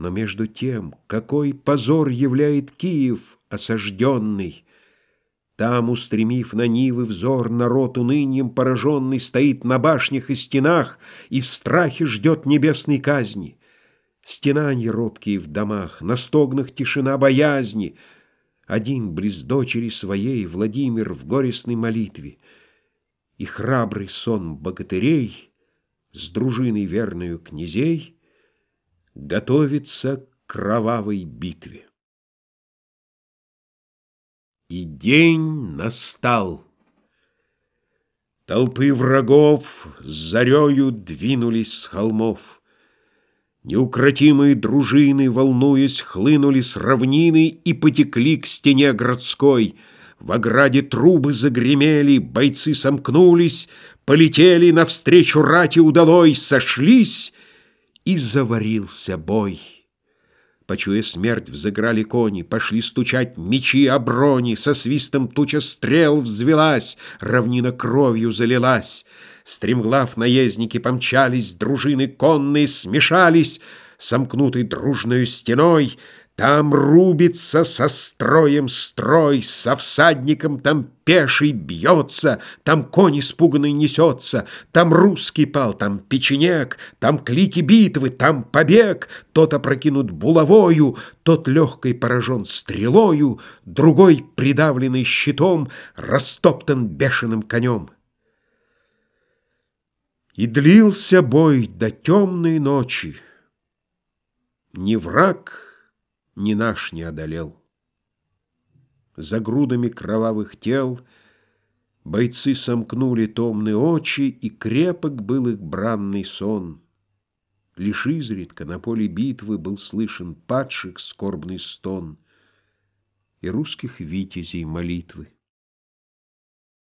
Но между тем, какой позор являет Киев осажденный! Там, устремив на Нивы взор, народ унынием пораженный Стоит на башнях и стенах и в страхе ждет небесной казни. Стенанье робкие в домах, на стогнах тишина боязни. Один близ дочери своей Владимир в горестной молитве. И храбрый сон богатырей С дружиной верною князей Готовится к кровавой битве. И день настал. Толпы врагов с зарею двинулись с холмов. Неукротимые дружины, волнуясь, хлынули с равнины и потекли к стене городской. В ограде трубы загремели, бойцы сомкнулись, полетели навстречу рати удалой, сошлись, и заварился бой. Почуя смерть, взыграли кони, Пошли стучать мечи о брони, Со свистом туча стрел взвелась, Равнина кровью залилась. Стремглав наездники помчались, Дружины конные смешались, Сомкнутой дружною стеной — там рубится со строем строй, со всадником там пеший бьется, Там конь испуганный несется, Там русский пал, там печенек, Там клики битвы, там побег, Тот опрокинут булавою, Тот легкой поражен стрелою, Другой, придавленный щитом, Растоптан бешеным конем. И длился бой до темной ночи. Не враг, ни наш не одолел. За грудами кровавых тел Бойцы сомкнули томные очи, И крепок был их бранный сон. Лишь изредка на поле битвы Был слышен падших скорбный стон И русских витязей молитвы.